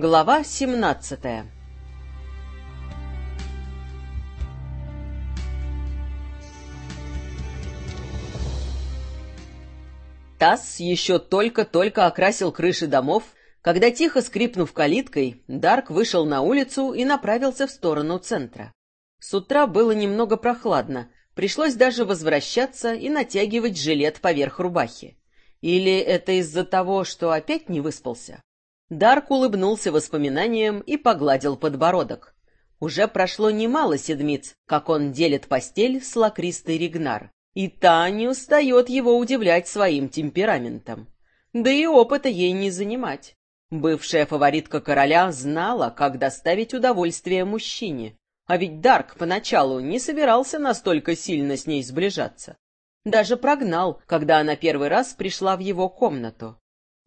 Глава 17 Тасс еще только-только окрасил крыши домов, когда, тихо скрипнув калиткой, Дарк вышел на улицу и направился в сторону центра. С утра было немного прохладно, пришлось даже возвращаться и натягивать жилет поверх рубахи. Или это из-за того, что опять не выспался? Дарк улыбнулся воспоминаниям и погладил подбородок. Уже прошло немало седмиц, как он делит постель с лакристой Ригнар, и та не устает его удивлять своим темпераментом. Да и опыта ей не занимать. Бывшая фаворитка короля знала, как доставить удовольствие мужчине, а ведь Дарк поначалу не собирался настолько сильно с ней сближаться. Даже прогнал, когда она первый раз пришла в его комнату.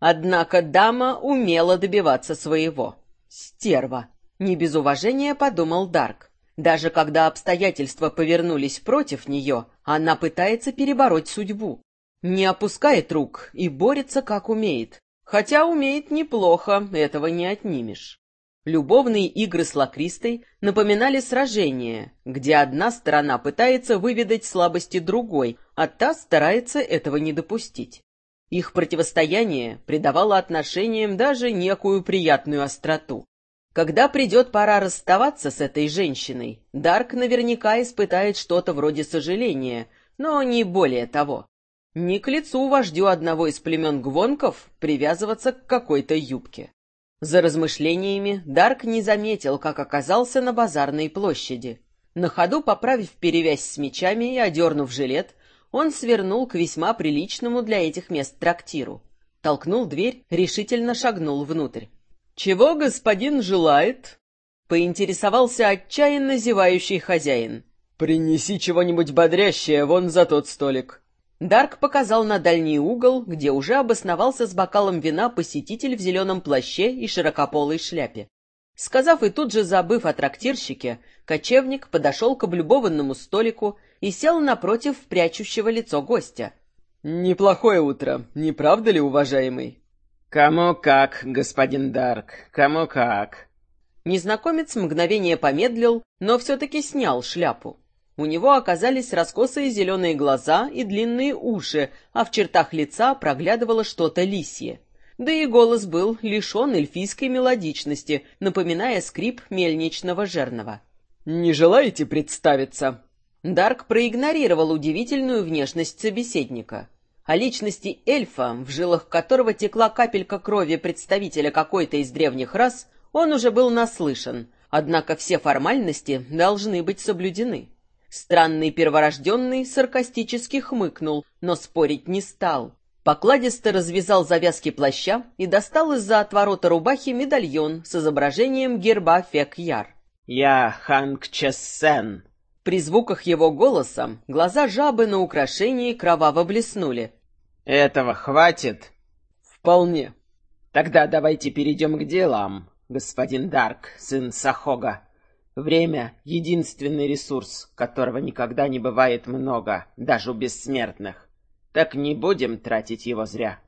Однако дама умела добиваться своего. Стерва. Не без уважения подумал Дарк. Даже когда обстоятельства повернулись против нее, она пытается перебороть судьбу. Не опускает рук и борется как умеет. Хотя умеет неплохо, этого не отнимешь. Любовные игры с Лакристой напоминали сражение, где одна сторона пытается выведать слабости другой, а та старается этого не допустить. Их противостояние придавало отношениям даже некую приятную остроту. Когда придет пора расставаться с этой женщиной, Дарк наверняка испытает что-то вроде сожаления, но не более того. Не к лицу вождю одного из племен Гвонков привязываться к какой-то юбке. За размышлениями Дарк не заметил, как оказался на базарной площади. На ходу, поправив перевязь с мечами и одернув жилет, он свернул к весьма приличному для этих мест трактиру. Толкнул дверь, решительно шагнул внутрь. «Чего господин желает?» — поинтересовался отчаянно зевающий хозяин. «Принеси чего-нибудь бодрящее вон за тот столик», Дарк показал на дальний угол, где уже обосновался с бокалом вина посетитель в зеленом плаще и широкополой шляпе. Сказав и тут же забыв о трактирщике, кочевник подошел к облюбованному столику и сел напротив прячущего лицо гостя. «Неплохое утро, не правда ли, уважаемый?» «Кому как, господин Дарк, кому как». Незнакомец мгновение помедлил, но все-таки снял шляпу. У него оказались раскосые зеленые глаза и длинные уши, а в чертах лица проглядывало что-то лисье. Да и голос был лишен эльфийской мелодичности, напоминая скрип мельничного жернова. «Не желаете представиться?» Дарк проигнорировал удивительную внешность собеседника. О личности эльфа, в жилах которого текла капелька крови представителя какой-то из древних рас, он уже был наслышан, однако все формальности должны быть соблюдены. Странный перворожденный саркастически хмыкнул, но спорить не стал. Покладисто развязал завязки плаща и достал из-за отворота рубахи медальон с изображением герба Фек-Яр. «Я Ханг Чессен». При звуках его голоса глаза жабы на украшении кроваво блеснули. «Этого хватит?» «Вполне». «Тогда давайте перейдем к делам, господин Дарк, сын Сахога. Время — единственный ресурс, которого никогда не бывает много, даже у бессмертных. Так не будем тратить его зря.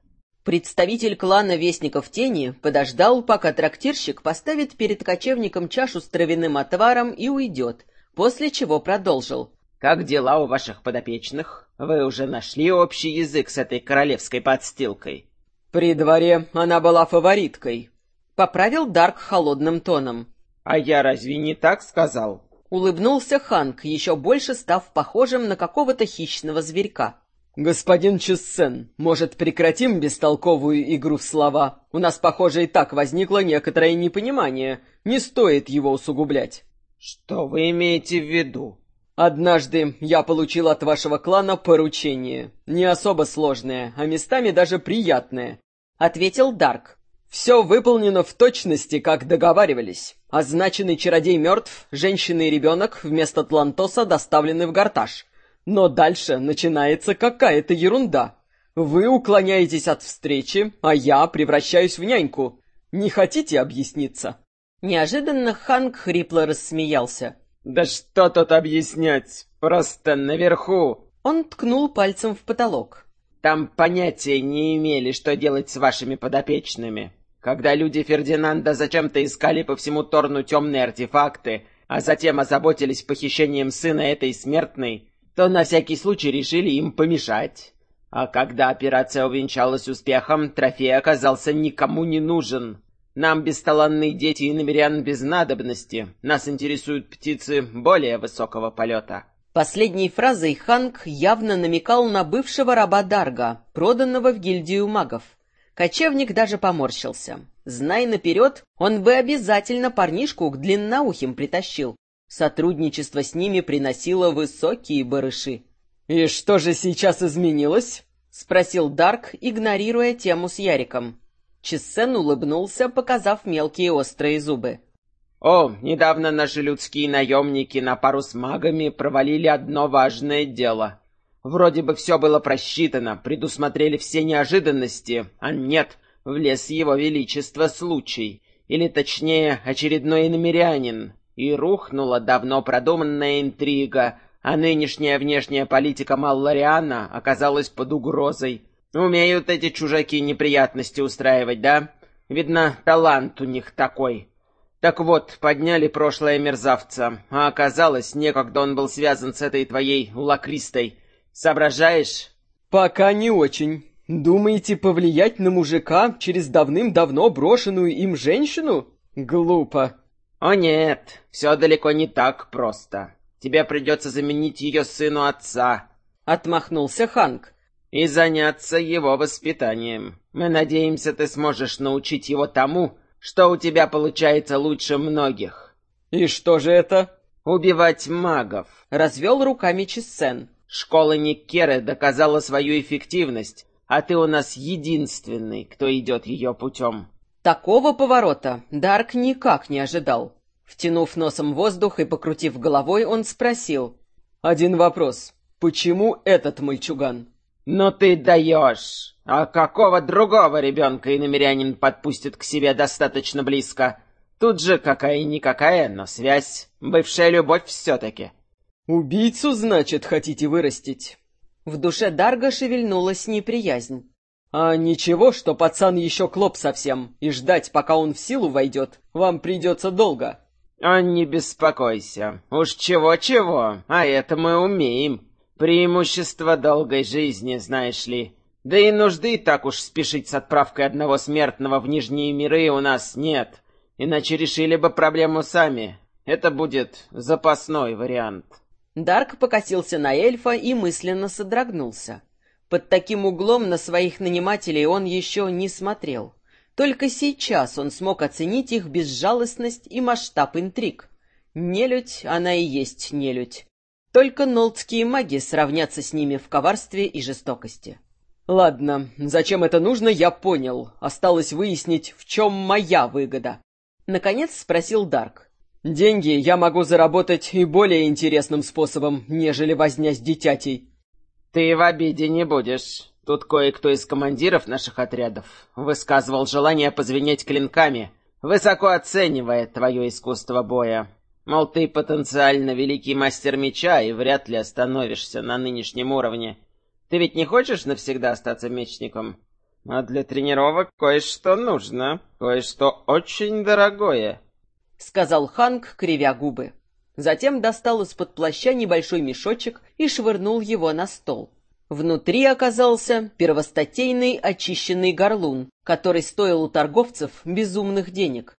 Представитель клана Вестников Тени подождал, пока трактирщик поставит перед кочевником чашу с травяным отваром и уйдет, после чего продолжил. «Как дела у ваших подопечных? Вы уже нашли общий язык с этой королевской подстилкой?» «При дворе она была фавориткой», — поправил Дарк холодным тоном. «А я разве не так сказал?» Улыбнулся Ханк, еще больше став похожим на какого-то хищного зверька. «Господин Чессен, может, прекратим бестолковую игру в слова? У нас, похоже, и так возникло некоторое непонимание. Не стоит его усугублять». «Что вы имеете в виду?» «Однажды я получил от вашего клана поручение. Не особо сложное, а местами даже приятное», — ответил Дарк. «Все выполнено в точности, как договаривались. Означенный чародей мертв, женщина и ребенок вместо Тлантоса доставлены в Гарташ. Но дальше начинается какая-то ерунда. Вы уклоняетесь от встречи, а я превращаюсь в няньку. Не хотите объясниться?» Неожиданно Ханк хрипло рассмеялся. «Да что тут объяснять? Просто наверху!» Он ткнул пальцем в потолок. «Там понятия не имели, что делать с вашими подопечными. Когда люди Фердинанда зачем-то искали по всему Торну темные артефакты, а затем озаботились похищением сына этой смертной, то на всякий случай решили им помешать. А когда операция увенчалась успехом, трофей оказался никому не нужен. Нам, бесталанные дети и намерян без надобности, нас интересуют птицы более высокого полета. Последней фразой Ханк явно намекал на бывшего раба Дарга, проданного в гильдию магов. Кочевник даже поморщился. Знай наперед, он бы обязательно парнишку к длинноухим притащил. Сотрудничество с ними приносило высокие барыши. «И что же сейчас изменилось?» — спросил Дарк, игнорируя тему с Яриком. Чессен улыбнулся, показав мелкие острые зубы. «О, недавно наши людские наемники на пару с магами провалили одно важное дело. Вроде бы все было просчитано, предусмотрели все неожиданности, а нет, влез его величество случай, или точнее очередной иномерянин, и рухнула давно продуманная интрига, а нынешняя внешняя политика Маллариана оказалась под угрозой. Умеют эти чужаки неприятности устраивать, да? Видно, талант у них такой. Так вот, подняли прошлое мерзавца, а оказалось, некогда он был связан с этой твоей лакристой. Соображаешь? Пока не очень. Думаете повлиять на мужика через давным-давно брошенную им женщину? Глупо. О нет, все далеко не так просто. Тебе придется заменить ее сыну отца. Отмахнулся Ханк и заняться его воспитанием. Мы надеемся, ты сможешь научить его тому, что у тебя получается лучше многих». «И что же это?» «Убивать магов», — развел руками Чессен. «Школа Никеры доказала свою эффективность, а ты у нас единственный, кто идет ее путем». Такого поворота Дарк никак не ожидал. Втянув носом воздух и покрутив головой, он спросил. «Один вопрос. Почему этот мальчуган?» «Ну ты даешь! А какого другого ребенка иномерянин подпустит к себе достаточно близко? Тут же какая-никакая, но связь. Бывшая любовь все-таки». «Убийцу, значит, хотите вырастить?» В душе Дарга шевельнулась неприязнь. «А ничего, что пацан еще клоп совсем, и ждать, пока он в силу войдет, вам придется долго». «А не беспокойся. Уж чего-чего, а это мы умеем. Преимущество долгой жизни, знаешь ли. Да и нужды так уж спешить с отправкой одного смертного в Нижние миры у нас нет. Иначе решили бы проблему сами. Это будет запасной вариант. Дарк покосился на эльфа и мысленно содрогнулся. Под таким углом на своих нанимателей он еще не смотрел. Только сейчас он смог оценить их безжалостность и масштаб интриг. Нелюдь, она и есть нелюдь. Только нолдские маги сравнятся с ними в коварстве и жестокости. Ладно, зачем это нужно, я понял. Осталось выяснить, в чем моя выгода. Наконец спросил Дарк. Деньги я могу заработать и более интересным способом, нежели возня с дитятей. Ты в обиде не будешь. Тут кое-кто из командиров наших отрядов высказывал желание позвенеть клинками, высоко оценивая твое искусство боя. Мол, ты потенциально великий мастер меча и вряд ли остановишься на нынешнем уровне. Ты ведь не хочешь навсегда остаться мечником? А для тренировок кое-что нужно, кое-что очень дорогое. Сказал Ханк, кривя губы. Затем достал из-под плаща небольшой мешочек и швырнул его на стол. Внутри оказался первостатейный очищенный горлун, который стоил у торговцев безумных денег.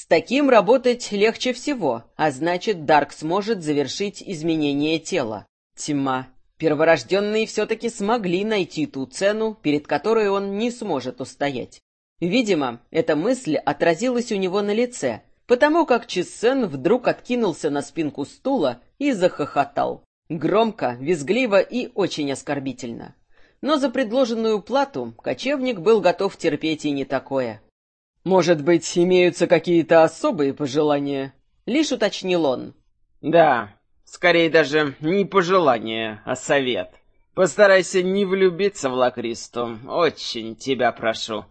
С таким работать легче всего, а значит, Дарк сможет завершить изменение тела. Тьма. Перворожденные все-таки смогли найти ту цену, перед которой он не сможет устоять. Видимо, эта мысль отразилась у него на лице, потому как Чессен вдруг откинулся на спинку стула и захохотал. Громко, визгливо и очень оскорбительно. Но за предложенную плату кочевник был готов терпеть и не такое. «Может быть, имеются какие-то особые пожелания?» — лишь уточнил он. «Да, скорее даже не пожелание, а совет. Постарайся не влюбиться в Лакристу, очень тебя прошу».